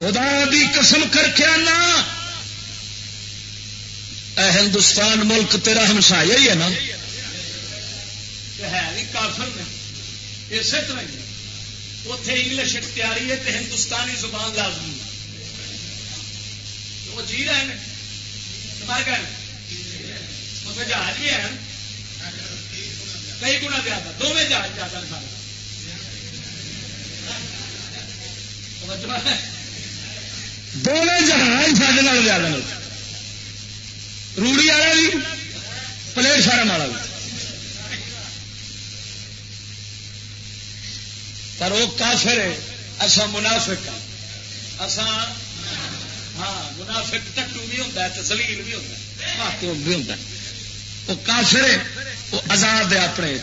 خدا دی قسم کر کے آنا۔ اے ہندوستان ملک تیرا ہمسا ہی ہے نا۔ ہے اسی طرح اتے انگلش تیاری ہے تو ہندوستانی زبان لازمی وہ جی رہے ہیں۔ مر گئے جہاز بھی ہے کئی گنا زیادہ، دونوں جہاز زیادہ دونوں جہاز سارے زیادہ روڑی والا بھی، پلیٹ فارم والا بھی۔ پر وہ کافر ہے اصا منافق اصا ہاں منافق ٹٹو بھی ہوتا ہے، تسلیل بھی ہوتا ہے۔ بھی ہوتا ہے۔ وہ کافر ہے وہ آزاد ہے اپنے